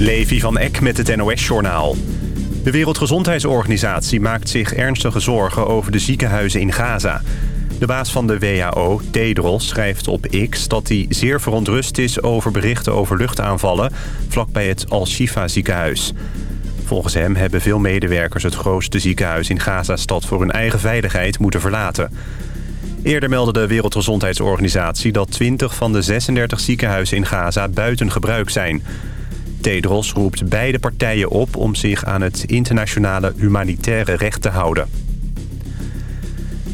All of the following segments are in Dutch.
Levi van Eck met het NOS-journaal. De Wereldgezondheidsorganisatie maakt zich ernstige zorgen over de ziekenhuizen in Gaza. De baas van de WHO, Tedros, schrijft op X dat hij zeer verontrust is over berichten over luchtaanvallen vlakbij het Al-Shifa ziekenhuis. Volgens hem hebben veel medewerkers het grootste ziekenhuis in Gaza-stad voor hun eigen veiligheid moeten verlaten. Eerder meldde de Wereldgezondheidsorganisatie dat 20 van de 36 ziekenhuizen in Gaza buiten gebruik zijn. Tedros roept beide partijen op om zich aan het internationale humanitaire recht te houden.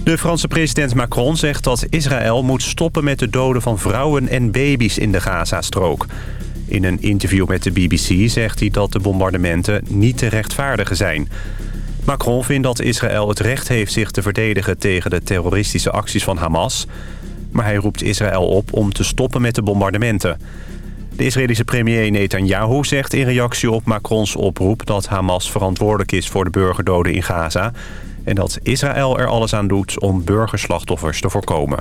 De Franse president Macron zegt dat Israël moet stoppen met de doden van vrouwen en baby's in de Gazastrook. In een interview met de BBC zegt hij dat de bombardementen niet te rechtvaardigen zijn. Macron vindt dat Israël het recht heeft zich te verdedigen tegen de terroristische acties van Hamas. Maar hij roept Israël op om te stoppen met de bombardementen. De Israëlische premier Netanyahu zegt in reactie op Macrons oproep... dat Hamas verantwoordelijk is voor de burgerdoden in Gaza... en dat Israël er alles aan doet om burgerslachtoffers te voorkomen.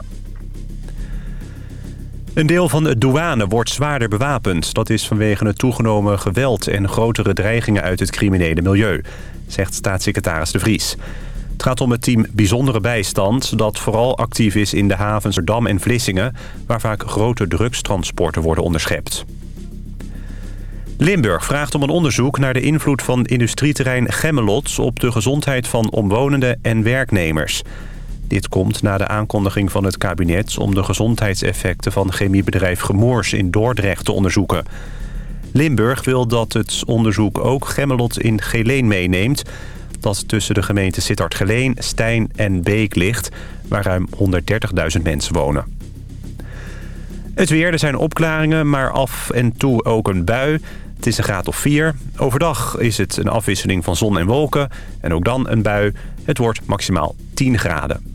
Een deel van de douane wordt zwaarder bewapend. Dat is vanwege het toegenomen geweld en grotere dreigingen uit het criminele milieu, zegt staatssecretaris De Vries. Het gaat om het team Bijzondere Bijstand... dat vooral actief is in de havens Dam en Vlissingen... waar vaak grote drugstransporten worden onderschept. Limburg vraagt om een onderzoek naar de invloed van industrieterrein Gemmelot... op de gezondheid van omwonenden en werknemers. Dit komt na de aankondiging van het kabinet... om de gezondheidseffecten van chemiebedrijf Gemoers in Dordrecht te onderzoeken. Limburg wil dat het onderzoek ook Gemmelot in Geleen meeneemt dat tussen de gemeenten Sittard-Geleen, Stijn en Beek ligt... waar ruim 130.000 mensen wonen. Het weer, er zijn opklaringen, maar af en toe ook een bui. Het is een graad of 4. Overdag is het een afwisseling van zon en wolken. En ook dan een bui. Het wordt maximaal 10 graden.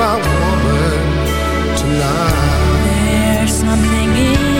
My woman tonight. There's something in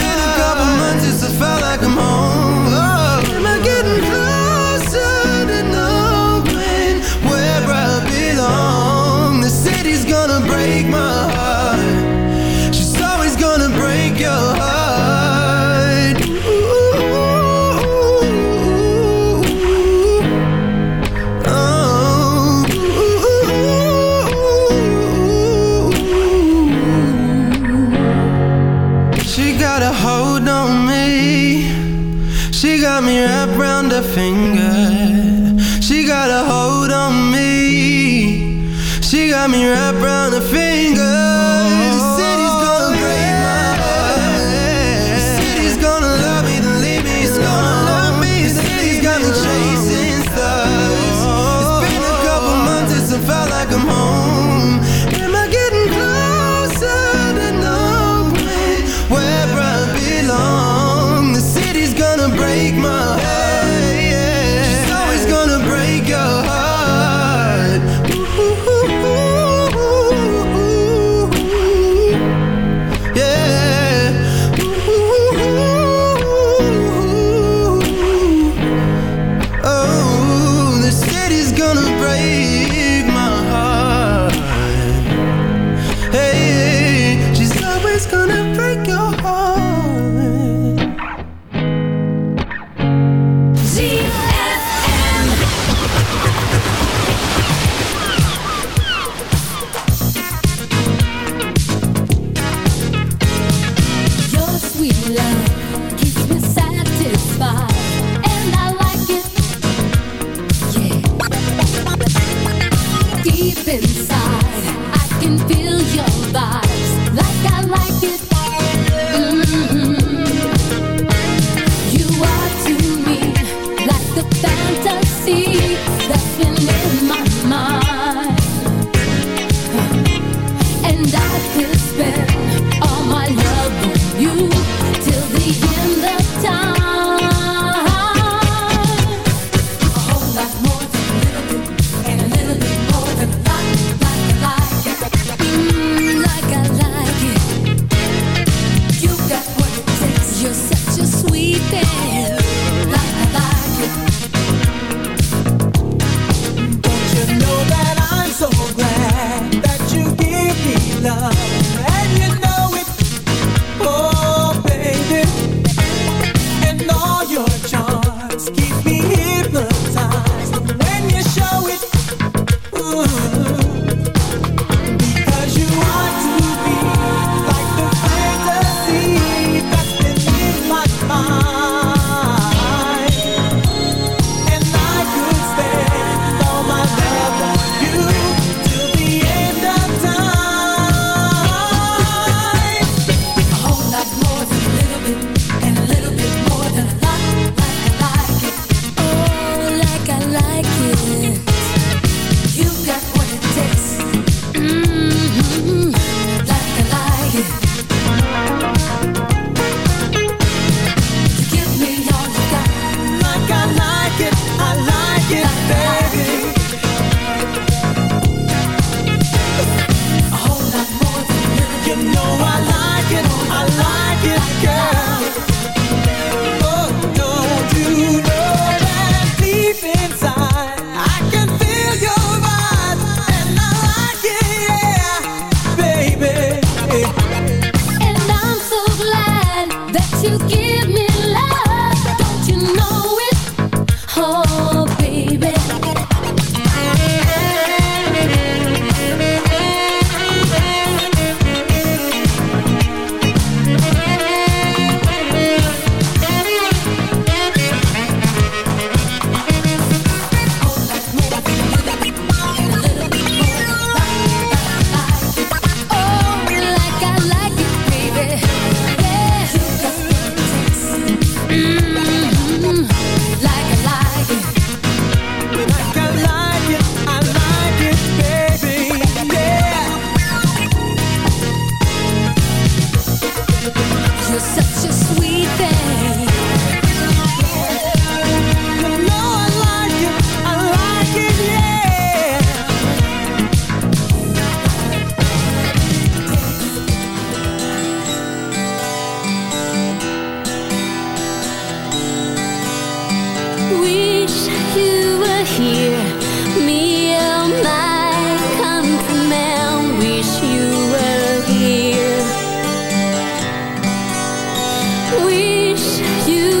Felt like I'm home. wish you